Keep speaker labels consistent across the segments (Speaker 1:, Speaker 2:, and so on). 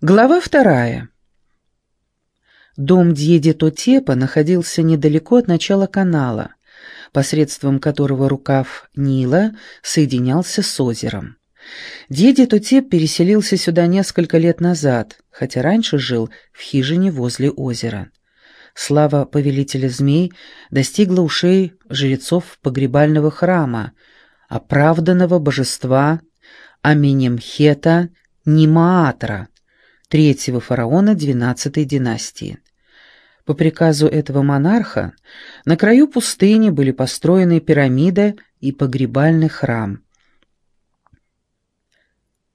Speaker 1: Глава вторая. Дом Дьеди Тотепа находился недалеко от начала канала, посредством которого рукав Нила соединялся с озером. Дьеди Тотеп переселился сюда несколько лет назад, хотя раньше жил в хижине возле озера. Слава повелителя змей достигла ушей жрецов погребального храма, оправданного божества Аменемхета Нимаатра, третьего фараона XII династии. По приказу этого монарха на краю пустыни были построены пирамида и погребальный храм.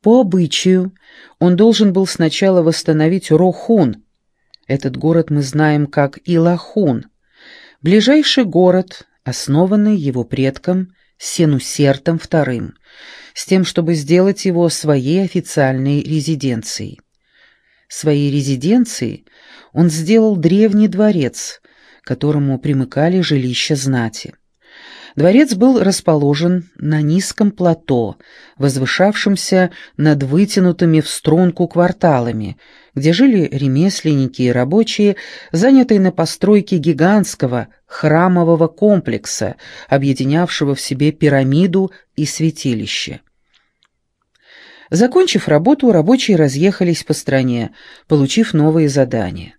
Speaker 1: По обычаю он должен был сначала восстановить Рохун. Этот город мы знаем как Илахун, ближайший город, основанный его предком Сенусертом II, с тем, чтобы сделать его своей официальной резиденцией. Своей резиденцией он сделал древний дворец, к которому примыкали жилища знати. Дворец был расположен на низком плато, возвышавшемся над вытянутыми в струнку кварталами, где жили ремесленники и рабочие, занятые на постройке гигантского храмового комплекса, объединявшего в себе пирамиду и святилище. Закончив работу, рабочие разъехались по стране, получив новые задания.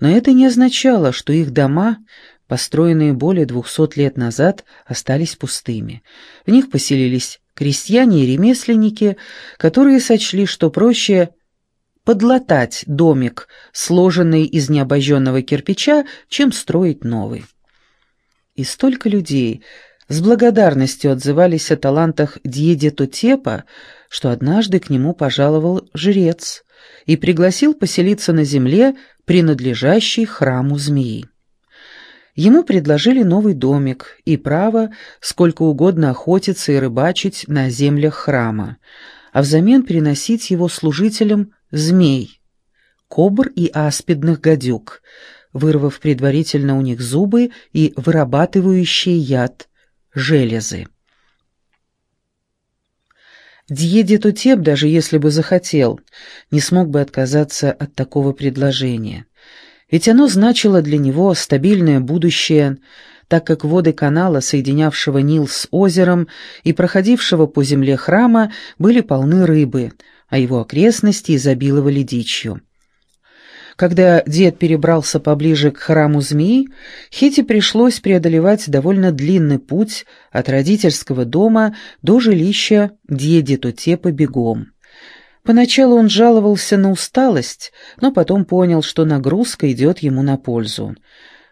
Speaker 1: Но это не означало, что их дома, построенные более двухсот лет назад, остались пустыми. В них поселились крестьяне и ремесленники, которые сочли, что проще подлатать домик, сложенный из необожженного кирпича, чем строить новый. И столько людей с благодарностью отзывались о талантах Дьеде Тотепа, что однажды к нему пожаловал жрец и пригласил поселиться на земле, принадлежащей храму змеи. Ему предложили новый домик и право сколько угодно охотиться и рыбачить на землях храма, а взамен переносить его служителям змей, кобр и аспидных гадюк, вырвав предварительно у них зубы и вырабатывающие яд железы. Дьеди Тутеп, даже если бы захотел, не смог бы отказаться от такого предложения. Ведь оно значило для него стабильное будущее, так как воды канала, соединявшего Нил с озером и проходившего по земле храма, были полны рыбы, а его окрестности изобиловали дичью. Когда дед перебрался поближе к храму змеи, Хете пришлось преодолевать довольно длинный путь от родительского дома до жилища деди Тотепа бегом. Поначалу он жаловался на усталость, но потом понял, что нагрузка идет ему на пользу.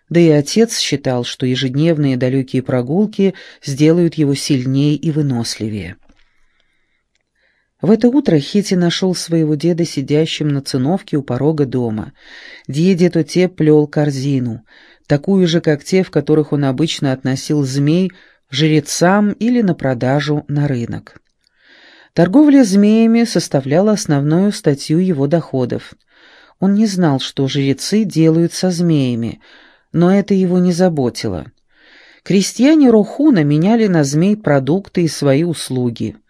Speaker 1: Да и отец считал, что ежедневные далекие прогулки сделают его сильнее и выносливее. В это утро Хити нашел своего деда сидящим на циновке у порога дома. Деде то те плел корзину, такую же, как те, в которых он обычно относил змей жрецам или на продажу на рынок. Торговля змеями составляла основную статью его доходов. Он не знал, что жрецы делают со змеями, но это его не заботило. Крестьяне Рохуна меняли на змей продукты и свои услуги –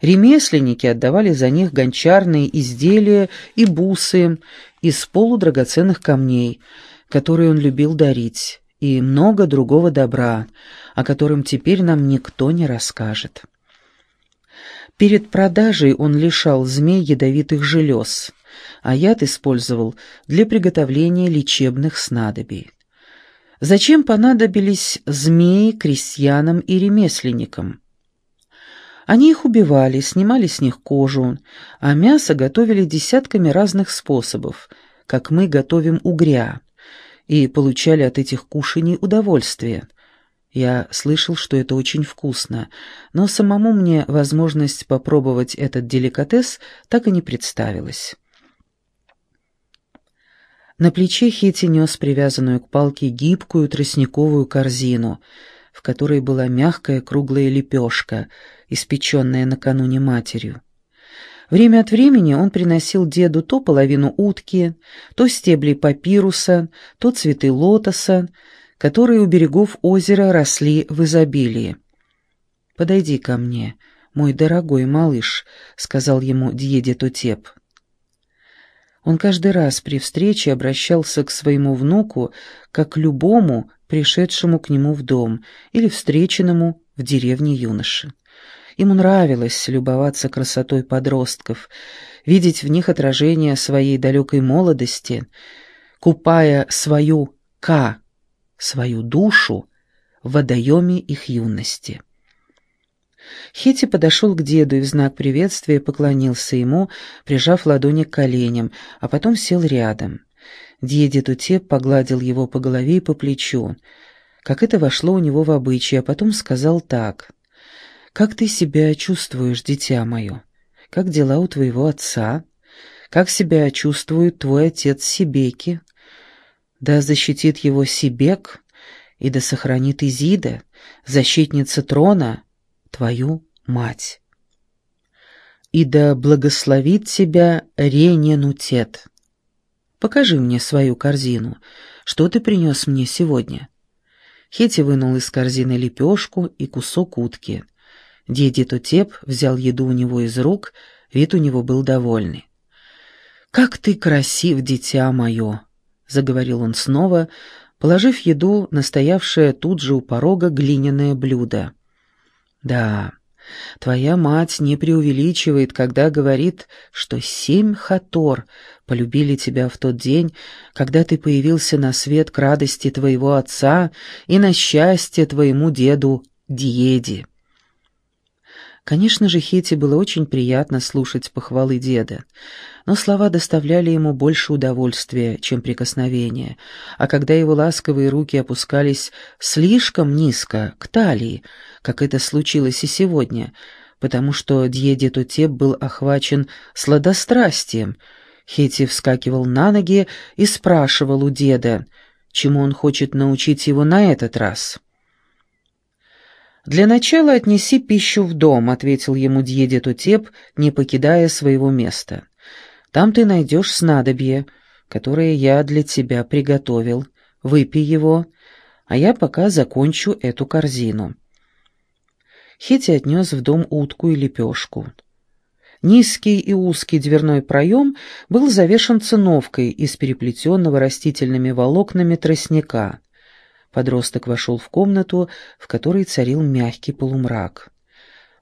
Speaker 1: Ремесленники отдавали за них гончарные изделия и бусы из полудрагоценных камней, которые он любил дарить, и много другого добра, о котором теперь нам никто не расскажет. Перед продажей он лишал змей ядовитых желез, а яд использовал для приготовления лечебных снадобий. Зачем понадобились змеи крестьянам и ремесленникам? Они их убивали, снимали с них кожу, а мясо готовили десятками разных способов, как мы готовим угря, и получали от этих кушаний удовольствие. Я слышал, что это очень вкусно, но самому мне возможность попробовать этот деликатес так и не представилась. На плече Хетти нес привязанную к палке гибкую тростниковую корзину, в которой была мягкая круглая лепешка — испеченное накануне матерью. Время от времени он приносил деду то половину утки, то стебли папируса, то цветы лотоса, которые у берегов озера росли в изобилии. «Подойди ко мне, мой дорогой малыш», — сказал ему Дьеде Тотеп. Он каждый раз при встрече обращался к своему внуку, как к любому, пришедшему к нему в дом или встреченному в деревне юноши. Ему нравилось любоваться красотой подростков, видеть в них отражение своей далекой молодости, купая свою «ка», свою душу в водоеме их юности. Хити подошел к деду и в знак приветствия поклонился ему, прижав ладони к коленям, а потом сел рядом. Дедит Утеп погладил его по голове и по плечу, как это вошло у него в обычай, а потом сказал так. «Как ты себя чувствуешь, дитя мое? Как дела у твоего отца? Как себя чувствует твой отец Сибеки? Да защитит его Сибек, и да сохранит Изида, защитница трона, твою мать. И да благословит тебя Рененутет. Покажи мне свою корзину. Что ты принес мне сегодня?» Хети вынул из корзины лепешку и кусок утки. Деди Тутеп взял еду у него из рук, вид у него был довольный. «Как ты красив, дитя мое!» — заговорил он снова, положив еду на стоявшее тут же у порога глиняное блюдо. «Да, твоя мать не преувеличивает, когда говорит, что семь хатор полюбили тебя в тот день, когда ты появился на свет к радости твоего отца и на счастье твоему деду Диеди». Конечно же, Хете было очень приятно слушать похвалы деда, но слова доставляли ему больше удовольствия, чем прикосновения, а когда его ласковые руки опускались слишком низко, к талии, как это случилось и сегодня, потому что Дьеде Тутеп был охвачен сладострастием, Хети вскакивал на ноги и спрашивал у деда, чему он хочет научить его на этот раз. «Для начала отнеси пищу в дом», — ответил ему Дьеде Тутеп, не покидая своего места. «Там ты найдешь снадобье, которое я для тебя приготовил. Выпей его, а я пока закончу эту корзину». Хетти отнес в дом утку и лепешку. Низкий и узкий дверной проем был завешен циновкой из переплетенного растительными волокнами тростника — Подросток вошел в комнату, в которой царил мягкий полумрак.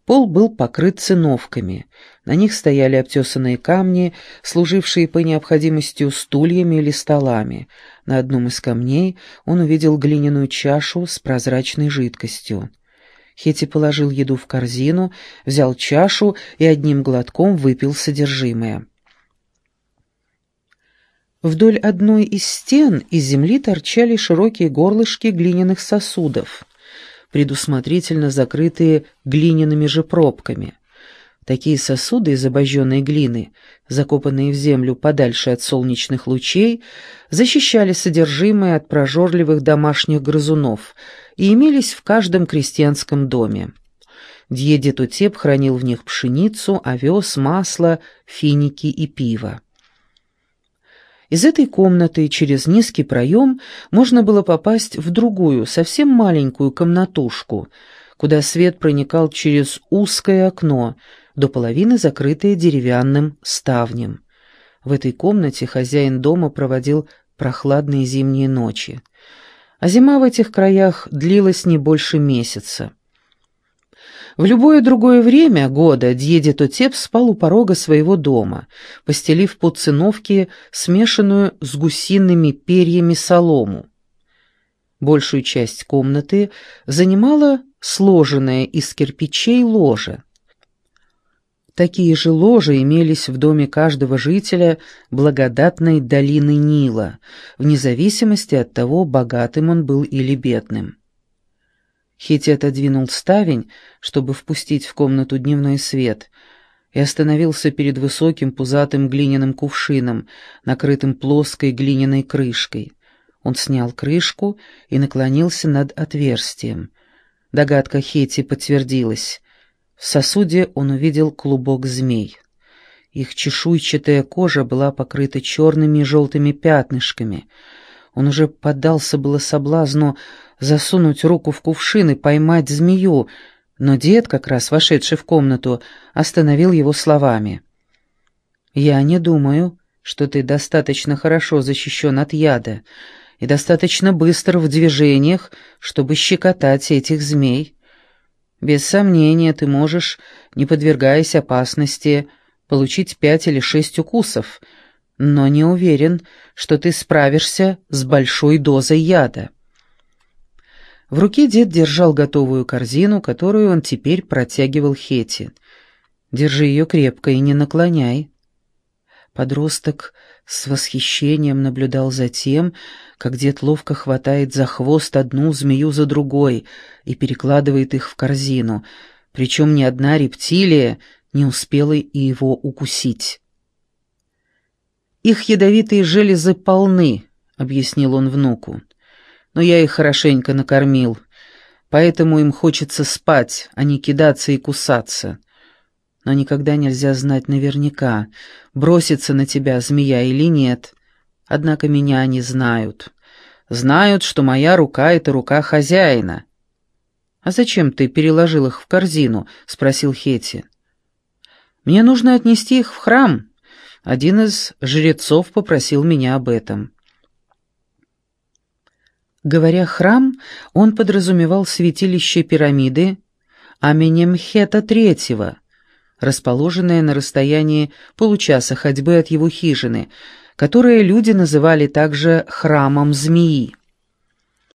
Speaker 1: Пол был покрыт циновками. На них стояли обтесанные камни, служившие по необходимости стульями или столами. На одном из камней он увидел глиняную чашу с прозрачной жидкостью. Хети положил еду в корзину, взял чашу и одним глотком выпил содержимое. Вдоль одной из стен из земли торчали широкие горлышки глиняных сосудов, предусмотрительно закрытые глиняными же пробками. Такие сосуды из обожженной глины, закопанные в землю подальше от солнечных лучей, защищали содержимое от прожорливых домашних грызунов и имелись в каждом крестьянском доме. Дьеде Тутеп хранил в них пшеницу, овес, масло, финики и пиво. Из этой комнаты через низкий проем можно было попасть в другую, совсем маленькую комнатушку, куда свет проникал через узкое окно, до половины закрытое деревянным ставнем. В этой комнате хозяин дома проводил прохладные зимние ночи. А зима в этих краях длилась не больше месяца. В любое другое время года Дьеде Тотеп спал у порога своего дома, постелив под циновки смешанную с гусиными перьями солому. Большую часть комнаты занимала сложенная из кирпичей ложа. Такие же ложи имелись в доме каждого жителя благодатной долины Нила, вне зависимости от того, богатым он был или бедным. Хити отодвинул ставень, чтобы впустить в комнату дневной свет, и остановился перед высоким пузатым глиняным кувшином, накрытым плоской глиняной крышкой. Он снял крышку и наклонился над отверстием. Догадка Хети подтвердилась. В сосуде он увидел клубок змей. Их чешуйчатая кожа была покрыта черными и желтыми пятнышками. Он уже поддался было соблазну засунуть руку в кувшин и поймать змею, но дед, как раз вошедший в комнату, остановил его словами. «Я не думаю, что ты достаточно хорошо защищен от яда и достаточно быстр в движениях, чтобы щекотать этих змей. Без сомнения, ты можешь, не подвергаясь опасности, получить пять или шесть укусов, но не уверен, что ты справишься с большой дозой яда. В руке дед держал готовую корзину, которую он теперь протягивал Хете. «Держи ее крепко и не наклоняй». Подросток с восхищением наблюдал за тем, как дед ловко хватает за хвост одну змею за другой и перекладывает их в корзину, причем ни одна рептилия не успела и его укусить. «Их ядовитые железы полны», — объяснил он внуку, — «но я их хорошенько накормил, поэтому им хочется спать, а не кидаться и кусаться» но никогда нельзя знать наверняка, бросится на тебя змея или нет. Однако меня они знают. Знают, что моя рука — это рука хозяина. «А зачем ты переложил их в корзину?» — спросил Хети. «Мне нужно отнести их в храм. Один из жрецов попросил меня об этом». Говоря «храм», он подразумевал святилище пирамиды Аменемхета Третьего — расположенное на расстоянии получаса ходьбы от его хижины, которое люди называли также «храмом змеи».